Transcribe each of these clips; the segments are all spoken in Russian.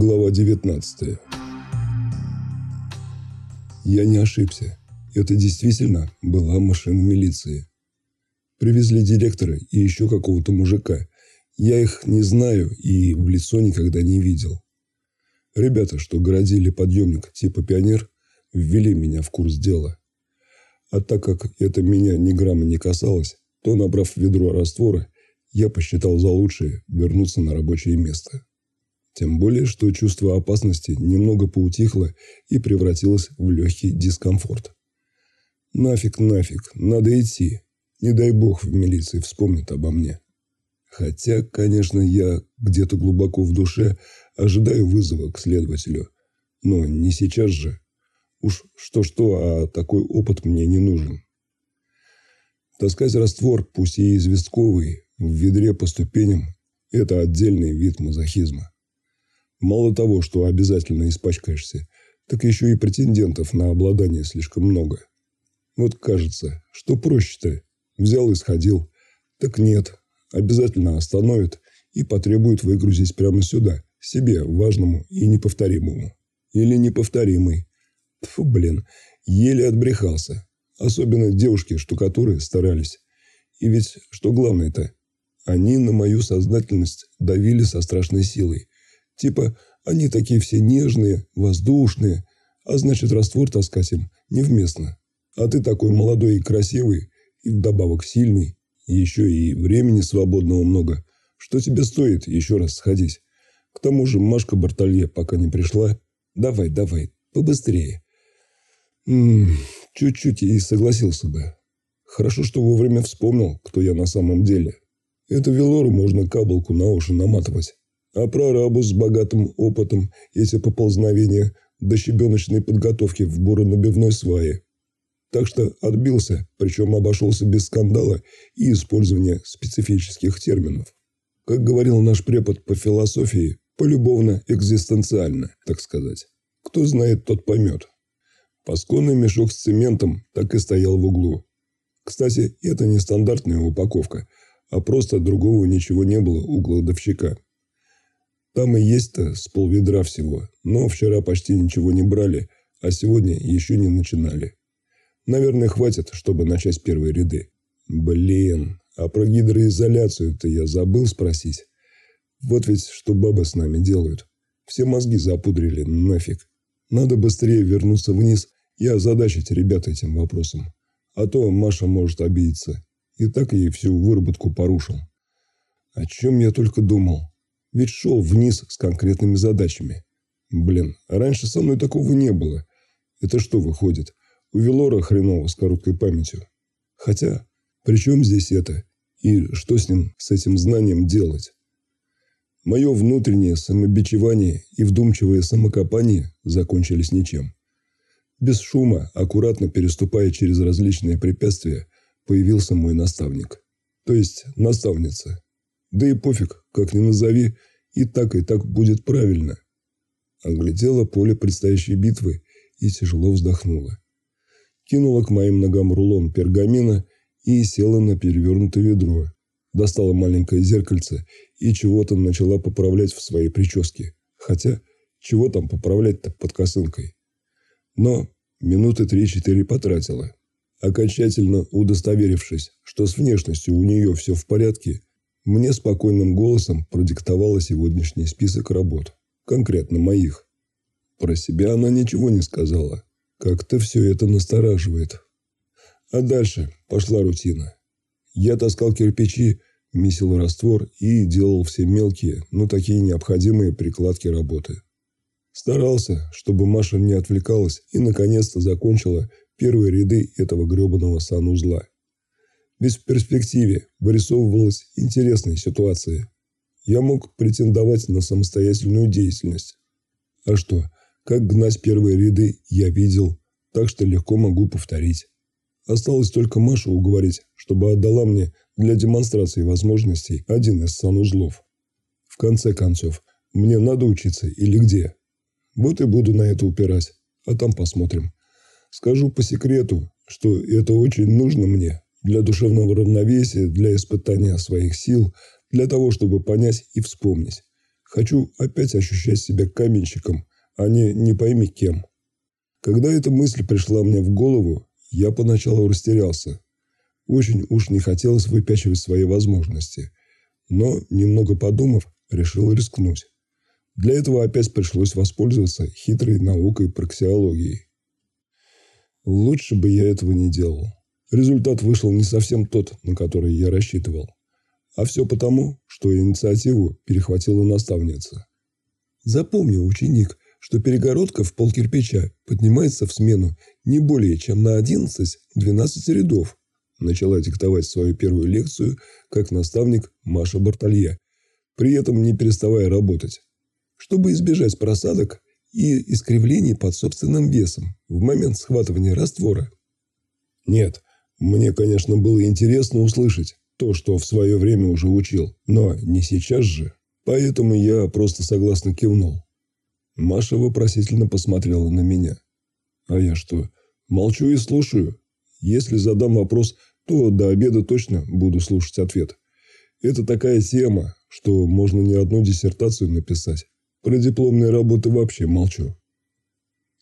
Глава 19 Я не ошибся. Это действительно была машина милиции. Привезли директора и еще какого-то мужика. Я их не знаю и в лицо никогда не видел. Ребята, что городили подъемник типа «Пионер», ввели меня в курс дела. А так как это меня ни грамма не касалось, то, набрав ведро раствора, я посчитал за лучшее вернуться на рабочее место. Тем более, что чувство опасности немного поутихло и превратилось в легкий дискомфорт. Нафиг, нафиг, надо идти. Не дай бог в милиции вспомнят обо мне. Хотя, конечно, я где-то глубоко в душе ожидаю вызова к следователю. Но не сейчас же. Уж что-что, а такой опыт мне не нужен. Таскать раствор, пусть и известковый, в ведре по ступеням – это отдельный вид мазохизма. Мало того, что обязательно испачкаешься, так еще и претендентов на обладание слишком много. Вот кажется, что проще-то. Взял и сходил. Так нет, обязательно остановят и потребуют выгрузить прямо сюда, себе, важному и неповторимому. Или неповторимый. Фу, блин, еле отбрехался. Особенно девушки-штукатуры старались. И ведь, что главное-то, они на мою сознательность давили со страшной силой. Типа, они такие все нежные, воздушные, а значит, раствор таскать им невместно. А ты такой молодой и красивый, и вдобавок сильный, еще и времени свободного много. Что тебе стоит еще раз сходить? К тому же Машка Бартолье пока не пришла. Давай, давай, побыстрее. Чуть-чуть и согласился бы. Хорошо, что вовремя вспомнил, кто я на самом деле. Это Велору можно каблуку на уши наматывать. А прорабу с богатым опытом эти поползновения до щебеночной подготовки в буро-набивной свае. Так что отбился, причем обошелся без скандала и использования специфических терминов. Как говорил наш препод по философии, полюбовно-экзистенциально, так сказать. Кто знает, тот поймет. Пасконный мешок с цементом так и стоял в углу. Кстати, это не стандартная упаковка – а просто другого ничего не было у кладовщика. Там и есть-то с полведра всего, но вчера почти ничего не брали, а сегодня еще не начинали. Наверное, хватит, чтобы начать первые ряды. Блин, а про гидроизоляцию-то я забыл спросить. Вот ведь что бабы с нами делают. Все мозги запудрили, нафиг. Надо быстрее вернуться вниз и озадачить ребят этим вопросом. А то Маша может обидеться и так ей всю выработку порушил. О чем я только думал. Ведь шел вниз с конкретными задачами. Блин, раньше со мной такого не было. Это что выходит? У Велора хреново с короткой памятью. Хотя, при чем здесь это? И что с ним, с этим знанием делать? Мое внутреннее самобичевание и вдумчивое самокопание закончились ничем. Без шума, аккуратно переступая через различные препятствия, появился мой наставник. То есть наставница. Да и пофиг, как ни назови, и так, и так будет правильно. Оглядела поле предстоящей битвы и тяжело вздохнула. Кинула к моим ногам рулон пергамина и села на перевернутое ведро. Достала маленькое зеркальце и чего-то начала поправлять в своей прическе. Хотя, чего там поправлять-то под косынкой? Но минуты три-четыре потратила. Окончательно удостоверившись, что с внешностью у нее все в порядке, мне спокойным голосом продиктовала сегодняшний список работ, конкретно моих. Про себя она ничего не сказала. Как-то все это настораживает. А дальше пошла рутина. Я таскал кирпичи, месил раствор и делал все мелкие, но такие необходимые прикладки работы. Старался, чтобы Маша не отвлекалась и наконец-то закончила первые ряды этого гребаного санузла. Ведь в перспективе вырисовывалась интересная ситуация. Я мог претендовать на самостоятельную деятельность. А что, как гнать первые ряды, я видел, так что легко могу повторить. Осталось только Машу уговорить, чтобы отдала мне для демонстрации возможностей один из санузлов. В конце концов, мне надо учиться или где? Вот и буду на это упирать, а там посмотрим. Скажу по секрету, что это очень нужно мне для душевного равновесия, для испытания своих сил, для того, чтобы понять и вспомнить, Хочу опять ощущать себя каменщиком, а не не пойми кем. Когда эта мысль пришла мне в голову, я поначалу растерялся. Очень уж не хотелось выпячивать свои возможности. Но, немного подумав, решил рискнуть. Для этого опять пришлось воспользоваться хитрой наукой проксиологии. Лучше бы я этого не делал. Результат вышел не совсем тот, на который я рассчитывал. А все потому, что инициативу перехватила наставница. Запомни, ученик, что перегородка в пол кирпича поднимается в смену не более чем на 11-12 рядов. Начала диктовать свою первую лекцию как наставник Маша Бартолье, при этом не переставая работать. Чтобы избежать просадок и искривлений под собственным весом в момент схватывания раствора. Нет, мне, конечно, было интересно услышать то, что в свое время уже учил, но не сейчас же. Поэтому я просто согласно кивнул. Маша вопросительно посмотрела на меня. А я что, молчу и слушаю? Если задам вопрос, то до обеда точно буду слушать ответ. Это такая тема, что можно не одну диссертацию написать. Про дипломные работы вообще молчу.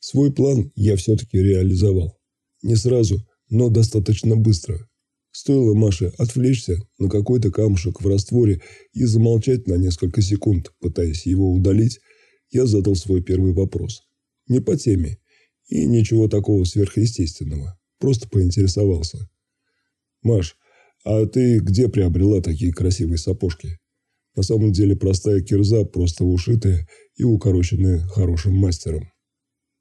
Свой план я все-таки реализовал. Не сразу, но достаточно быстро. Стоило Маше отвлечься на какой-то камушек в растворе и замолчать на несколько секунд, пытаясь его удалить, я задал свой первый вопрос. Не по теме и ничего такого сверхъестественного. Просто поинтересовался. «Маш, а ты где приобрела такие красивые сапожки?» На самом деле простая кирза, просто ушитая и укороченная хорошим мастером.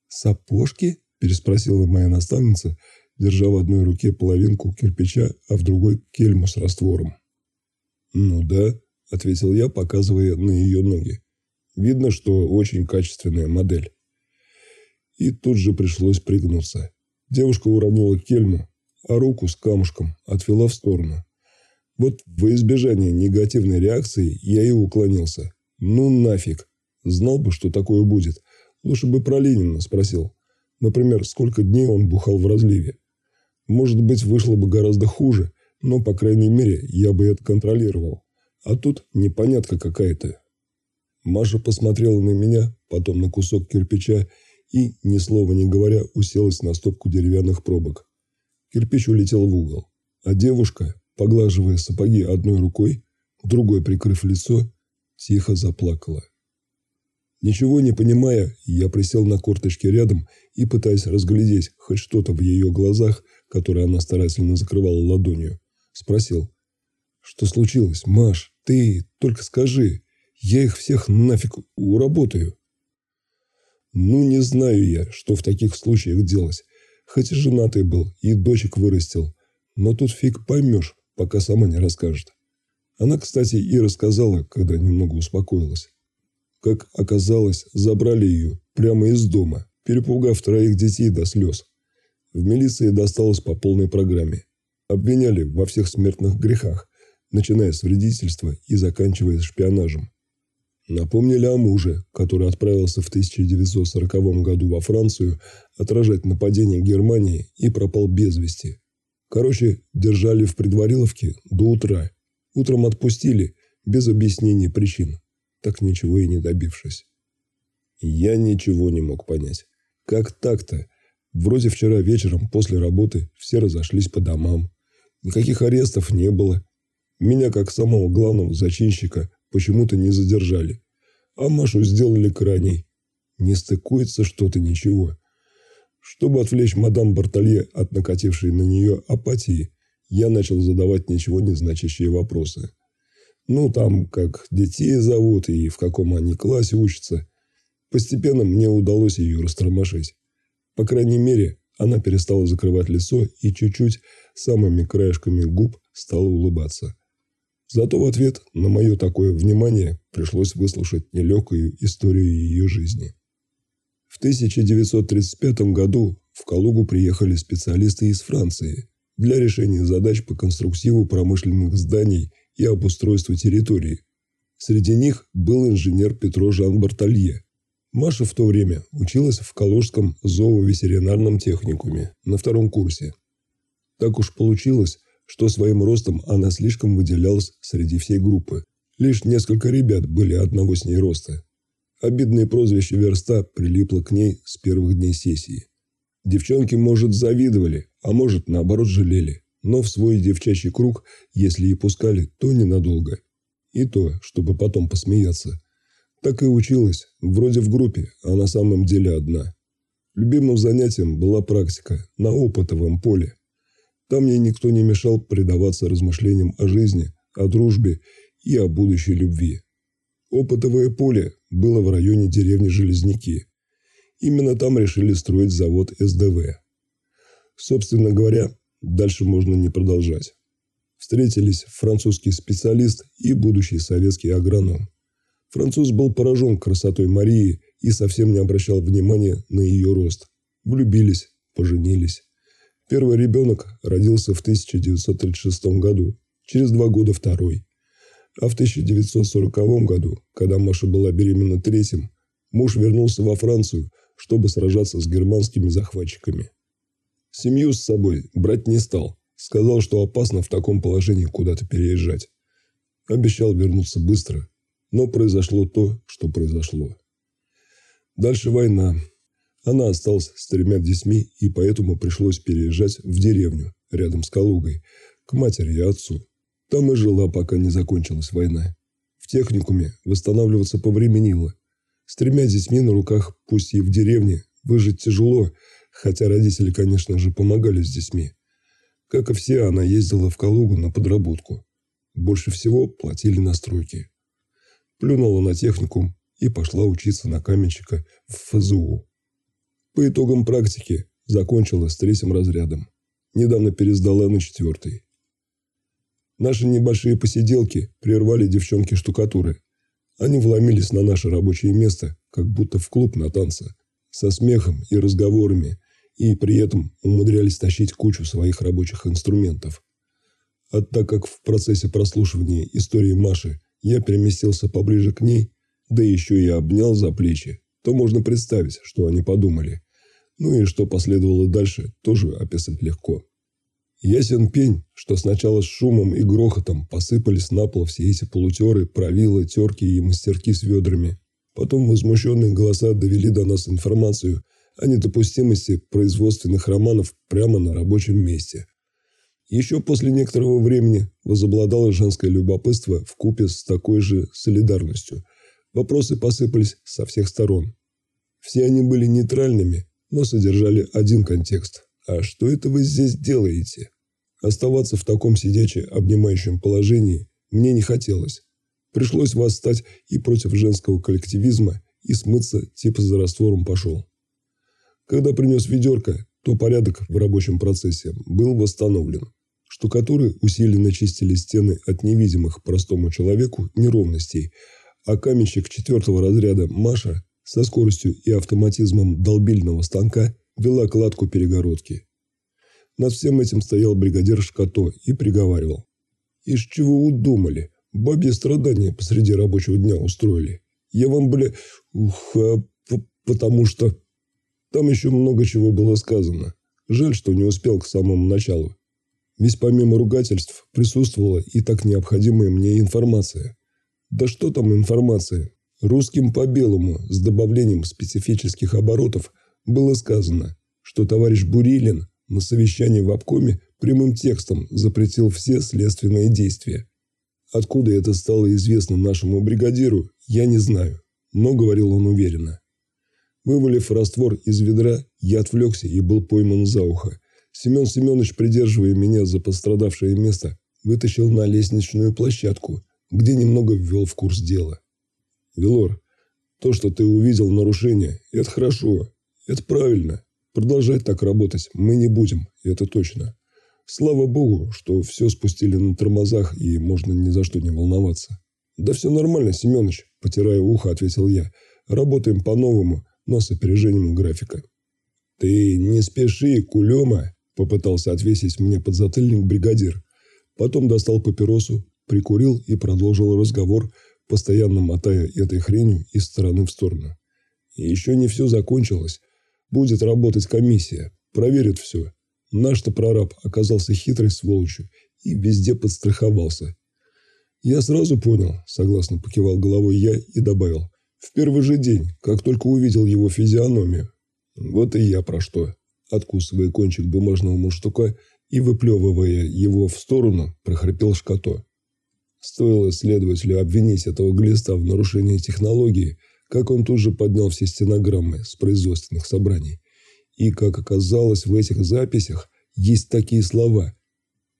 «Сапожки?» – переспросила моя наставница, держа в одной руке половинку кирпича, а в другой – кельму с раствором. «Ну да», – ответил я, показывая на ее ноги. «Видно, что очень качественная модель». И тут же пришлось пригнуться. Девушка уронила кельму, а руку с камушком отвела в сторону. Вот во избежание негативной реакции я и уклонился. Ну нафиг. Знал бы, что такое будет. Лучше бы про Ленина спросил. Например, сколько дней он бухал в разливе. Может быть, вышло бы гораздо хуже, но, по крайней мере, я бы это контролировал. А тут непонятка какая-то. Маша посмотрела на меня, потом на кусок кирпича и, ни слова не говоря, уселась на стопку деревянных пробок. Кирпич улетел в угол, а девушка, поглаживая сапоги одной рукой, другой прикрыв лицо, тихо заплакала. Ничего не понимая, я присел на корточки рядом и, пытаясь разглядеть хоть что-то в ее глазах, которые она старательно закрывала ладонью, спросил. «Что случилось, Маш? Ты только скажи. Я их всех нафиг уработаю». Ну, не знаю я, что в таких случаях делать. Хоть и женатый был, и дочек вырастил. Но тут фиг поймешь, пока сама не расскажет. Она, кстати, и рассказала, когда немного успокоилась. Как оказалось, забрали ее прямо из дома, перепугав троих детей до слез. В милиции досталось по полной программе. Обвиняли во всех смертных грехах, начиная с вредительства и заканчивая шпионажем. Напомнили о муже, который отправился в 1940 году во Францию отражать нападение Германии и пропал без вести. Короче, держали в предвариловке до утра. Утром отпустили, без объяснений причин, так ничего и не добившись. Я ничего не мог понять. Как так-то? Вроде вчера вечером после работы все разошлись по домам. Никаких арестов не было. Меня, как самого главного зачинщика, почему-то не задержали. А Машу сделали крайней. Не стыкуется что-то ничего. Чтобы отвлечь мадам Бартолье от накатившей на нее апатии, я начал задавать ничего не значащие вопросы. Ну, там, как детей зовут и в каком они классе учатся. Постепенно мне удалось ее растормошить. По крайней мере, она перестала закрывать лицо и чуть-чуть самыми краешками губ стала улыбаться. Зато в ответ на мое такое внимание пришлось выслушать нелегкую историю ее жизни. В 1935 году в Калугу приехали специалисты из Франции для решения задач по конструктиву промышленных зданий и обустройству территории. Среди них был инженер Петро Жан Бартолье. Маша в то время училась в Калужском зооветеринарном техникуме на втором курсе. Так уж получилось, что своим ростом она слишком выделялась среди всей группы. Лишь несколько ребят были одного с ней роста. Обидное прозвище «Верста» прилипло к ней с первых дней сессии. Девчонки, может, завидовали, а может, наоборот, жалели. Но в свой девчачий круг, если и пускали, то ненадолго. И то, чтобы потом посмеяться. Так и училась, вроде в группе, а на самом деле одна. Любимым занятием была практика на опытовом поле. Там мне никто не мешал предаваться размышлениям о жизни, о дружбе и о будущей любви. Опытовое поле было в районе деревни Железняки. Именно там решили строить завод СДВ. Собственно говоря, дальше можно не продолжать. Встретились французский специалист и будущий советский агроном. Француз был поражен красотой Марии и совсем не обращал внимания на ее рост. Влюбились, поженились. Первый ребенок родился в 1936 году, через два года второй. А в 1940 году, когда Маша была беременна третьим, муж вернулся во Францию, чтобы сражаться с германскими захватчиками. Семью с собой брать не стал. Сказал, что опасно в таком положении куда-то переезжать. Обещал вернуться быстро, но произошло то, что произошло. Дальше война. Она осталась с тремя детьми, и поэтому пришлось переезжать в деревню, рядом с Калугой, к матери и отцу. Там и жила, пока не закончилась война. В техникуме восстанавливаться повременило. С тремя детьми на руках, пусть и в деревне, выжить тяжело, хотя родители, конечно же, помогали с детьми. Как и все, она ездила в Калугу на подработку. Больше всего платили на стройке. Плюнула на техникум и пошла учиться на каменщика в ФЗУ. По итогам практики закончила с третьим разрядом. Недавно пересдала на четвертый. Наши небольшие посиделки прервали девчонки штукатуры. Они вломились на наше рабочее место, как будто в клуб на танцы, со смехом и разговорами, и при этом умудрялись тащить кучу своих рабочих инструментов. А так как в процессе прослушивания истории Маши я переместился поближе к ней, да еще и обнял за плечи, то можно представить, что они подумали. Ну и что последовало дальше, тоже описать легко. Ясен пень, что сначала с шумом и грохотом посыпались на пол все эти полутеры, правила, терки и мастерки с ведрами. Потом возмущенные голоса довели до нас информацию о недопустимости производственных романов прямо на рабочем месте. Еще после некоторого времени возобладало женское любопытство в купе с такой же солидарностью. Вопросы посыпались со всех сторон. Все они были нейтральными, но содержали один контекст. «А что это вы здесь делаете?» Оставаться в таком сидяче обнимающем положении мне не хотелось. Пришлось восстать и против женского коллективизма, и смыться типа за раствором пошел. Когда принес ведерко, то порядок в рабочем процессе был восстановлен. Штукатуры усиленно чистили стены от невидимых простому человеку неровностей, а каменщик четвертого разряда Маша со скоростью и автоматизмом долбильного станка вела кладку перегородки. Над всем этим стоял бригадир Шкато и приговаривал. «Из чего удумали? Бабье страдания посреди рабочего дня устроили. Я вам, бля, ух, а, потому что...» Там еще много чего было сказано. Жаль, что не успел к самому началу. Ведь помимо ругательств присутствовала и так необходимая мне информация. Да что там информация? Русским по белому с добавлением специфических оборотов было сказано, что товарищ Бурилин на совещании в обкоме прямым текстом запретил все следственные действия. Откуда это стало известно нашему бригадиру, я не знаю, но говорил он уверенно. Вывалив раствор из ведра, я отвлекся и был пойман за ухо. Семен Семенович, придерживая меня за пострадавшее место, вытащил на лестничную площадку, где немного ввел в курс дела. «Велор, то, что ты увидел нарушение, это хорошо, это правильно. Продолжать так работать мы не будем, это точно. Слава богу, что все спустили на тормозах и можно ни за что не волноваться. Да все нормально, Семенович, потирая ухо, ответил я. Работаем по-новому, но с опережением графика. Ты не спеши, кулема, попытался отвесить мне подзатыльник бригадир. Потом достал папиросу, прикурил и продолжил разговор, постоянно мотая этой хренью из стороны в сторону. Еще не все закончилось. Будет работать комиссия, проверит все. Наш-то прораб оказался хитрой сволочью и везде подстраховался. «Я сразу понял», – согласно покивал головой я и добавил. «В первый же день, как только увидел его физиономию». «Вот и я про что». Откусывая кончик бумажного мундштука и выплевывая его в сторону, прохрипел Шкато. Стоило следователю обвинить этого глиста в нарушении технологии, как он тут же поднял все стенограммы с производственных собраний. И, как оказалось, в этих записях есть такие слова.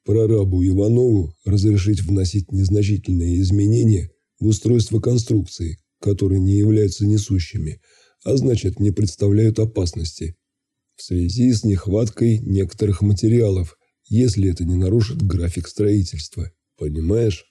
Прорабу Иванову разрешить вносить незначительные изменения в устройство конструкции, которые не являются несущими, а значит не представляют опасности, в связи с нехваткой некоторых материалов, если это не нарушит график строительства. Понимаешь?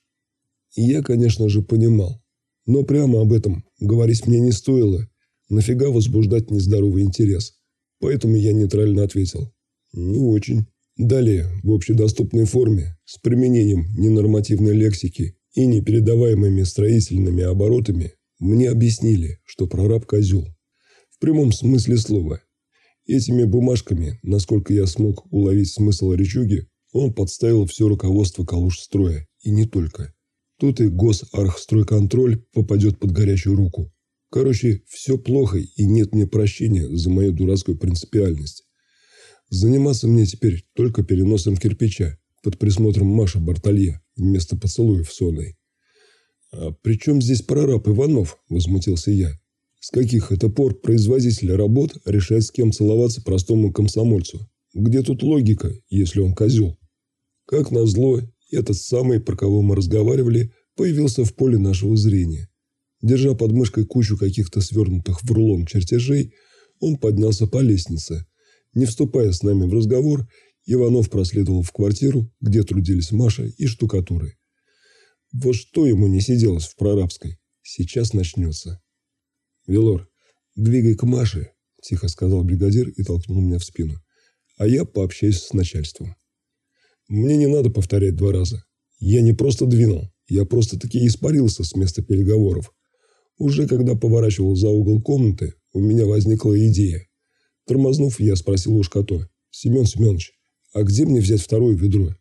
И я, конечно же, понимал. Но прямо об этом говорить мне не стоило. Нафига возбуждать нездоровый интерес? Поэтому я нейтрально ответил. Не очень. Далее, в общедоступной форме, с применением ненормативной лексики и непередаваемыми строительными оборотами, мне объяснили, что прораб козел. В прямом смысле слова. Этими бумажками, насколько я смог уловить смысл речуги, он подставил все руководство Калужстроя, и не только. Тут и госархстройконтроль попадет под горячую руку. Короче, все плохо и нет мне прощения за мою дурацкую принципиальность. Заниматься мне теперь только переносом кирпича под присмотром Маши Бартолье вместо поцелуев с Оной. «А при чем здесь прораб Иванов?» – возмутился я. С каких это пор производитель работ решает, с кем целоваться простому комсомольцу? Где тут логика, если он козел? Как назло, этот самый, про кого мы разговаривали, появился в поле нашего зрения. Держа под мышкой кучу каких-то свернутых в рулон чертежей, он поднялся по лестнице. Не вступая с нами в разговор, Иванов проследовал в квартиру, где трудились Маша и штукатуры. Вот что ему не сиделось в прорабской. Сейчас начнется. «Велор, двигай к Маше», – тихо сказал бригадир и толкнул меня в спину. «А я пообщаюсь с начальством». Мне не надо повторять два раза. Я не просто двинул, я просто-таки испарился с места переговоров. Уже когда поворачивал за угол комнаты, у меня возникла идея. Тормознув, я спросил у Шкато. «Семен Семенович, а где мне взять второе ведро?»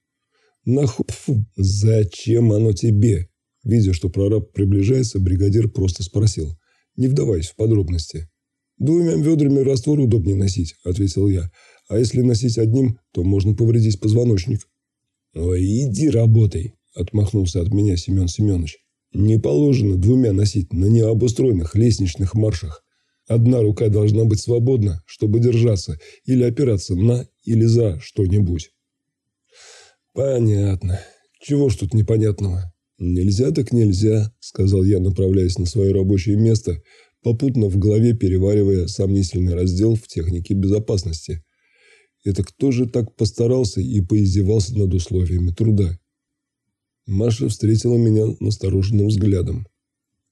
«Нахуй, зачем оно тебе?» Видя, что прораб приближается, бригадир просто спросил не вдаваясь в подробности. «Двумя ведрами раствор удобнее носить», – ответил я. «А если носить одним, то можно повредить позвоночник». «Ой, иди работай», – отмахнулся от меня Семен Семенович. «Не положено двумя носить на необустроенных лестничных маршах. Одна рука должна быть свободна, чтобы держаться или опираться на или за что-нибудь». «Понятно. Чего ж тут непонятного?» «Нельзя так нельзя», – сказал я, направляясь на свое рабочее место, попутно в голове переваривая сомнительный раздел в технике безопасности. Это кто же так постарался и поиздевался над условиями труда? Маша встретила меня настороженным взглядом.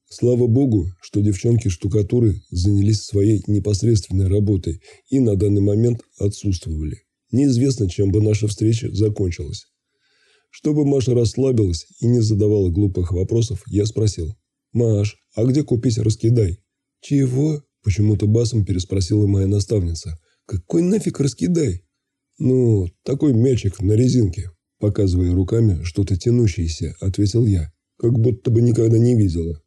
Слава богу, что девчонки-штукатуры занялись своей непосредственной работой и на данный момент отсутствовали. Неизвестно, чем бы наша встреча закончилась. Чтобы Маша расслабилась и не задавала глупых вопросов, я спросил. «Маш, а где купить раскидай?» «Чего?» – почему-то басом переспросила моя наставница. «Какой нафиг раскидай?» «Ну, такой мячик на резинке», – показывая руками что-то тянущееся, ответил я, как будто бы никогда не видела.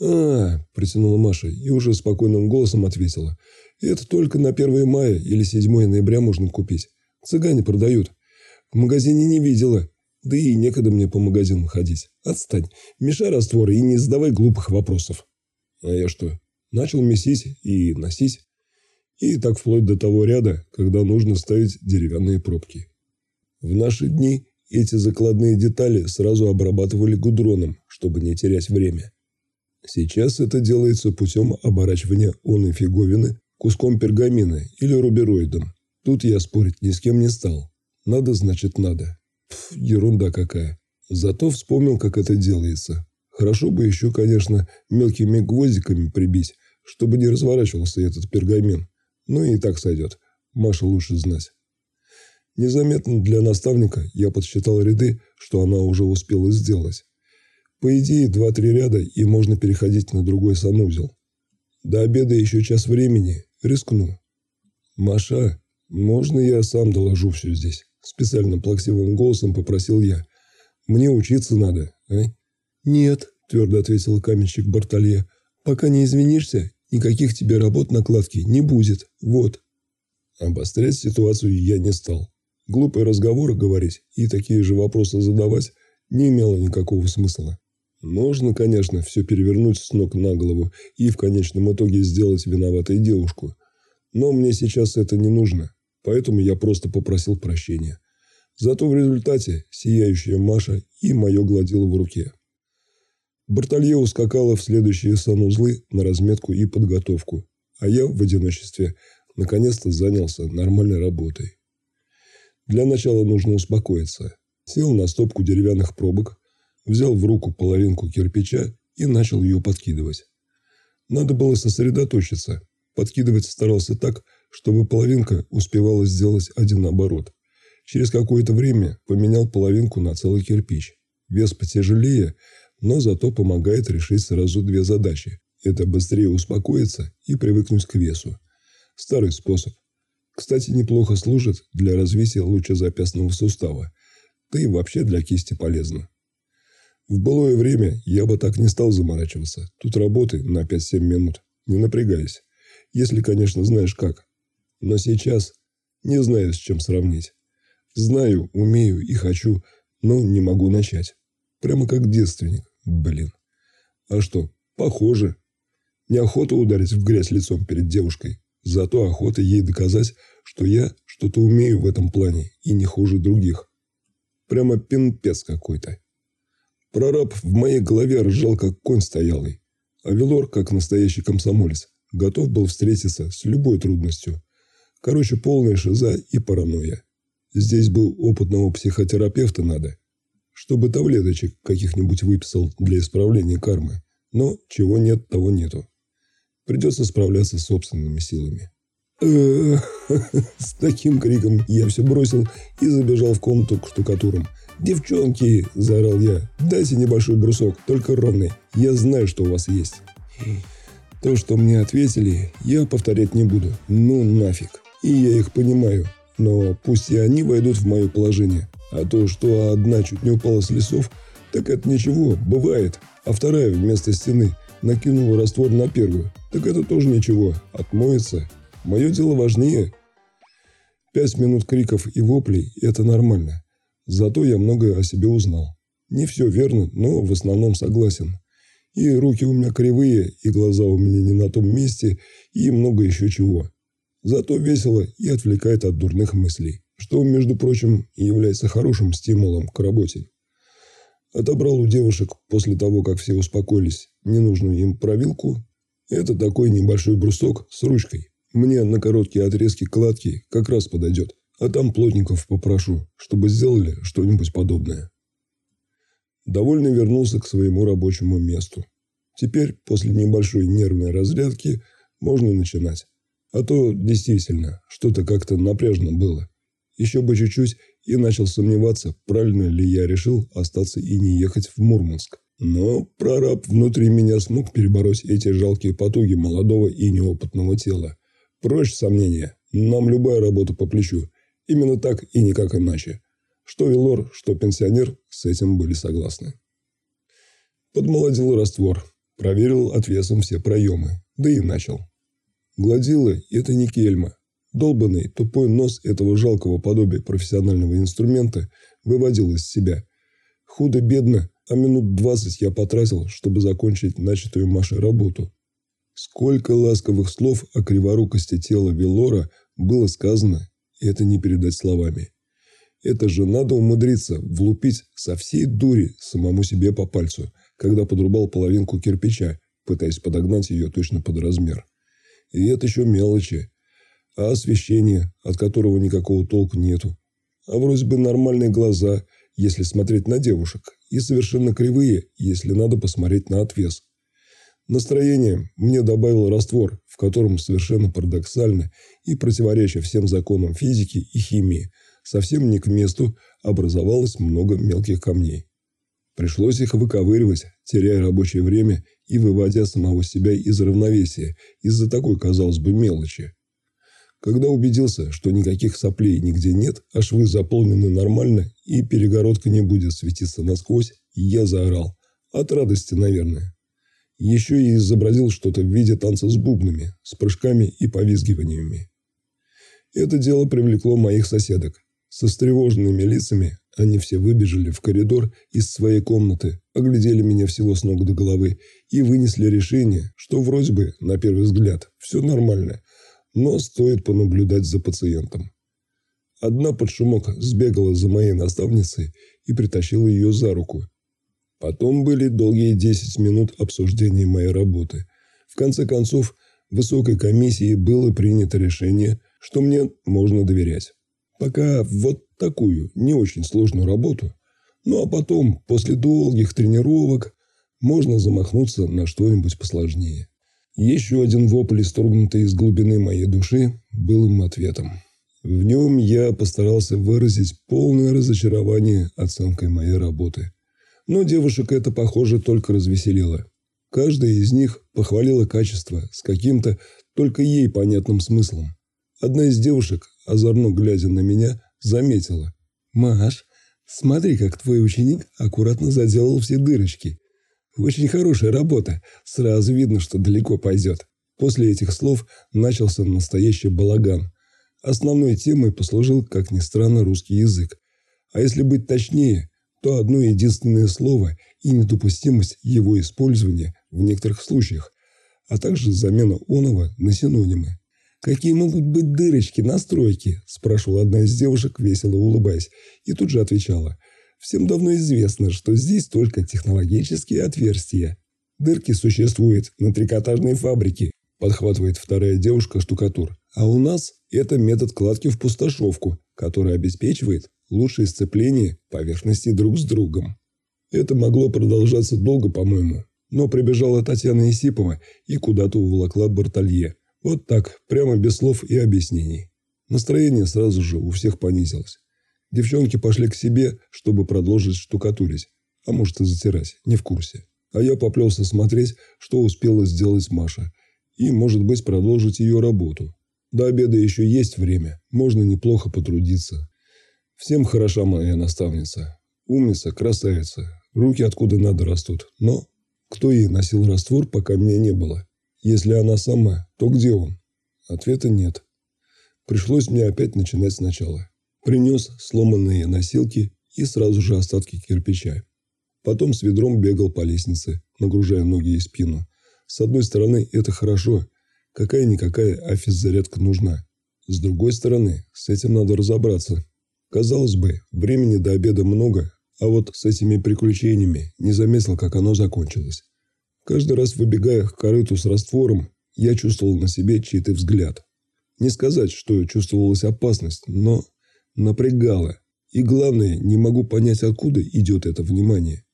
«А, – протянула Маша и уже спокойным голосом ответила. «Это только на 1 мая или 7 ноября можно купить. Цыгане продают. В магазине не видела. Да и некогда мне по магазинам ходить. Отстань. Мешай растворы и не задавай глупых вопросов. А я что? Начал месить и носить. И так вплоть до того ряда, когда нужно ставить деревянные пробки. В наши дни эти закладные детали сразу обрабатывали гудроном, чтобы не терять время. Сейчас это делается путем оборачивания оной фиговины куском пергамина или рубероидом. Тут я спорить ни с кем не стал. Надо, значит, надо. Пф, ерунда какая. Зато вспомнил, как это делается. Хорошо бы еще, конечно, мелкими гвоздиками прибить, чтобы не разворачивался этот пергамин. Ну и так сойдет. Маша лучше знать. Незаметно для наставника я подсчитал ряды, что она уже успела сделать. По идее, два-три ряда, и можно переходить на другой санузел. До обеда еще час времени. Рискну. Маша, можно я сам доложу все здесь? Специально плаксивым голосом попросил я. «Мне учиться надо, а?» «Нет», – твердо ответил каменщик Бартолье. «Пока не извинишься, никаких тебе работ накладки не будет. Вот». Обострять ситуацию я не стал. Глупые разговоры говорить и такие же вопросы задавать не имело никакого смысла. Можно, конечно, все перевернуть с ног на голову и в конечном итоге сделать виноватой девушку. Но мне сейчас это не нужно, поэтому я просто попросил прощения. Зато в результате сияющая Маша и мое гладило в руке. Бартолье ускакала в следующие санузлы на разметку и подготовку, а я в одиночестве наконец-то занялся нормальной работой. Для начала нужно успокоиться. Сел на стопку деревянных пробок, взял в руку половинку кирпича и начал ее подкидывать. Надо было сосредоточиться. Подкидывать старался так, чтобы половинка успевала сделать один оборот. Через какое-то время поменял половинку на целый кирпич. Вес потяжелее, но зато помогает решить сразу две задачи. Это быстрее успокоиться и привыкнуть к весу. Старый способ. Кстати, неплохо служит для развития лучезапястного сустава. Да и вообще для кисти полезно. В былое время я бы так не стал заморачиваться. Тут работы на 5-7 минут. Не напрягайся. Если, конечно, знаешь как. Но сейчас не знаю, с чем сравнить. Знаю, умею и хочу, но не могу начать. Прямо как девственник, блин. А что, похоже. Неохота ударить в грязь лицом перед девушкой. Зато охота ей доказать, что я что-то умею в этом плане и не хуже других. Прямо пинпец какой-то. Прораб в моей голове ржал, как конь стоялый. А Велор, как настоящий комсомолец, готов был встретиться с любой трудностью. Короче, полная шиза и паранойя. Здесь был опытного психотерапевта надо, чтобы таблеточек каких-нибудь выписал для исправления кармы. Но чего нет, того нету. Придется справляться собственными силами. С таким криком я все бросил и забежал в комнату к штукатурам. «Девчонки!» – заорал я. «Дайте небольшой брусок, только ровный. Я знаю, что у вас есть». То, что мне ответили, я повторять не буду. Ну нафиг. И я их понимаю. Но пусть и они войдут в мое положение. А то, что одна чуть не упала с лесов, так это ничего, бывает. А вторая вместо стены накинула раствор на первую. Так это тоже ничего, отмоется. Мое дело важнее. Пять минут криков и воплей – это нормально. Зато я многое о себе узнал. Не все верно, но в основном согласен. И руки у меня кривые, и глаза у меня не на том месте, и много еще чего. Зато весело и отвлекает от дурных мыслей, что, между прочим, является хорошим стимулом к работе. Отобрал у девушек после того, как все успокоились, ненужную им провилку. Это такой небольшой брусок с ручкой. Мне на короткие отрезки кладки как раз подойдет. А там плотников попрошу, чтобы сделали что-нибудь подобное. Довольно вернулся к своему рабочему месту. Теперь, после небольшой нервной разрядки, можно начинать. А то, действительно, что-то как-то напряжно было. Еще бы чуть-чуть и начал сомневаться, правильно ли я решил остаться и не ехать в Мурманск. Но прораб внутри меня смог перебороть эти жалкие потуги молодого и неопытного тела. Прочь сомнения, нам любая работа по плечу. Именно так и никак иначе. Что Вилор, что пенсионер с этим были согласны. Подмолодил раствор, проверил отвесом все проемы, да и начал. Гладила – это не кельма. Долбанный, тупой нос этого жалкого подобия профессионального инструмента выводил из себя. Худо-бедно, а минут двадцать я потратил, чтобы закончить начатую Машей работу. Сколько ласковых слов о криворукости тела Велора было сказано, и это не передать словами. Это же надо умудриться влупить со всей дури самому себе по пальцу, когда подрубал половинку кирпича, пытаясь подогнать ее точно под размер. И это еще мелочи. А освещение, от которого никакого толку нету. А вроде бы нормальные глаза, если смотреть на девушек, и совершенно кривые, если надо посмотреть на отвес. Настроение мне добавил раствор, в котором совершенно парадоксально и противоречия всем законам физики и химии, совсем не к месту образовалось много мелких камней. Пришлось их выковыривать, теряя рабочее время и выводя самого себя из равновесия из-за такой, казалось бы, мелочи. Когда убедился, что никаких соплей нигде нет, а швы заполнены нормально и перегородка не будет светиться насквозь, Я заорал. От радости, наверное. Еще и изобразил что-то в виде танца с бубнами, с прыжками и повизгиваниями. Это дело привлекло моих соседок. Со встревоженными лицами они все выбежали в коридор из своей комнаты, оглядели меня всего с ног до головы и вынесли решение, что вроде бы, на первый взгляд, все нормально, но стоит понаблюдать за пациентом. Одна под шумок сбегала за моей наставницей и притащила ее за руку. Потом были долгие 10 минут обсуждения моей работы. В конце концов, высокой комиссии было принято решение, что мне можно доверять. Пока вот такую не очень сложную работу. Ну а потом, после долгих тренировок, можно замахнуться на что-нибудь посложнее. Еще один вопль, исторгнутый из глубины моей души, был им ответом. В нем я постарался выразить полное разочарование оценкой моей работы. Но девушек это, похоже, только развеселило. Каждая из них похвалила качество с каким-то только ей понятным смыслом. Одна из девушек, озорно глядя на меня, заметила. «Маш, смотри, как твой ученик аккуратно заделал все дырочки. Очень хорошая работа. Сразу видно, что далеко пойдет». После этих слов начался настоящий балаган. Основной темой послужил, как ни странно, русский язык. А если быть точнее, то одно единственное слово и недопустимость его использования в некоторых случаях, а также замена оного на синонимы. «Какие могут быть дырочки на стройке?» – спрашивала одна из девушек, весело улыбаясь, и тут же отвечала. «Всем давно известно, что здесь только технологические отверстия. Дырки существуют на трикотажной фабрике», – подхватывает вторая девушка-штукатур. «А у нас это метод кладки в пустошовку, который обеспечивает лучшее сцепление поверхности друг с другом». Это могло продолжаться долго, по-моему, но прибежала Татьяна Исипова и куда-то уволокла Бартолье – вот так, прямо без слов и объяснений. Настроение сразу же у всех понизилось. Девчонки пошли к себе, чтобы продолжить штукатурить, а может и затирать, не в курсе. А я поплелся смотреть, что успела сделать Маша, и, может быть, продолжить ее работу. До обеда еще есть время, можно неплохо потрудиться. Всем хороша моя наставница. Умница, красавица, руки откуда надо растут. Но кто ей носил раствор, пока меня не было? Если она сама, то где он? Ответа нет. Пришлось мне опять начинать сначала. Принес сломанные носилки и сразу же остатки кирпича. Потом с ведром бегал по лестнице, нагружая ноги и спину. С одной стороны, это хорошо. Какая-никакая афис-зарядка нужна. С другой стороны, с этим надо разобраться. Казалось бы, времени до обеда много, а вот с этими приключениями не заметил, как оно закончилось. Каждый раз выбегая к корыту с раствором, я чувствовал на себе чей-то взгляд. Не сказать, что чувствовалась опасность, но напрягало. И главное, не могу понять, откуда идет это внимание.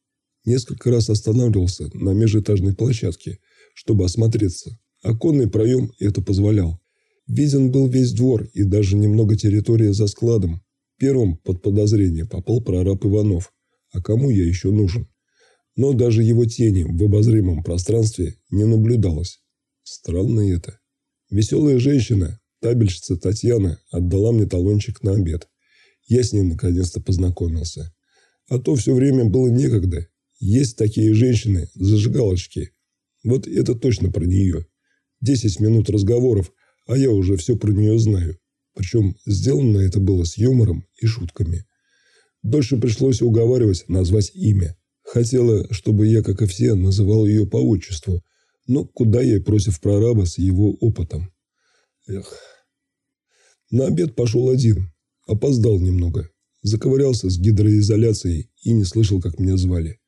Несколько раз останавливался на межэтажной площадке, чтобы осмотреться. Оконный проем это позволял. Виден был весь двор и даже немного территория за складом. Первым под подозрение попал прораб Иванов. А кому я еще нужен? Но даже его тени в обозримом пространстве не наблюдалось. Странно это. Веселая женщина, табельщица Татьяна, отдала мне талончик на обед. Я с ней наконец-то познакомился. А то все время было некогда. Есть такие женщины, зажигалочки. Вот это точно про нее. Десять минут разговоров, а я уже все про нее знаю. Причем сделано это было с юмором и шутками. Дольше пришлось уговаривать назвать имя. Хотела, чтобы я, как и все, называл ее по отчеству, но куда я против прораба с его опытом. Эх. На обед пошел один. Опоздал немного. Заковырялся с гидроизоляцией и не слышал, как меня звали.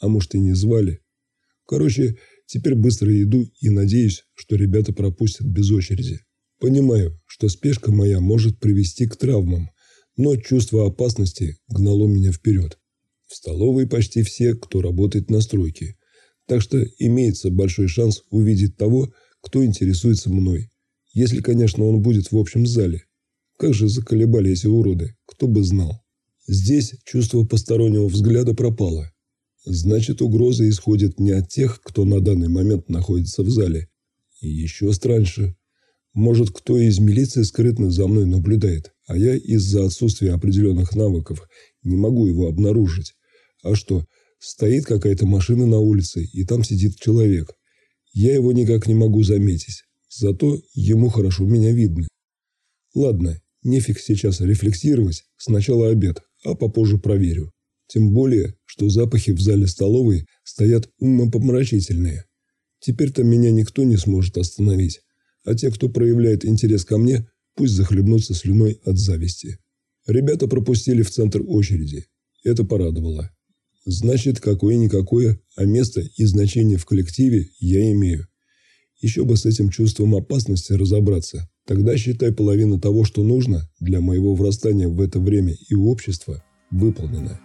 А может и не звали. Короче, теперь быстро иду и надеюсь, что ребята пропустят без очереди. Понимаю, что спешка моя может привести к травмам, но чувство опасности гнало меня вперед. В столовой почти все, кто работает на стройке. Так что имеется большой шанс увидеть того, кто интересуется мной. Если, конечно, он будет в общем зале. Как же заколебали эти уроды, кто бы знал. Здесь чувство постороннего взгляда пропало. Значит, угроза исходит не от тех, кто на данный момент находится в зале. И еще страньше. Может, кто из милиции скрытно за мной наблюдает, а я из-за отсутствия определенных навыков не могу его обнаружить. А что, Стоит какая-то машина на улице, и там сидит человек. Я его никак не могу заметить. Зато ему хорошо меня видно. Ладно, нефиг сейчас рефлексировать. Сначала обед, а попозже проверю. Тем более, что запахи в зале столовой стоят умопомрачительные. Теперь-то меня никто не сможет остановить. А те, кто проявляет интерес ко мне, пусть захлебнутся слюной от зависти. Ребята пропустили в центр очереди. Это порадовало. Значит, какое-никакое, а место и значение в коллективе я имею. Еще бы с этим чувством опасности разобраться. Тогда, считай, половина того, что нужно для моего врастания в это время и общества, выполнена.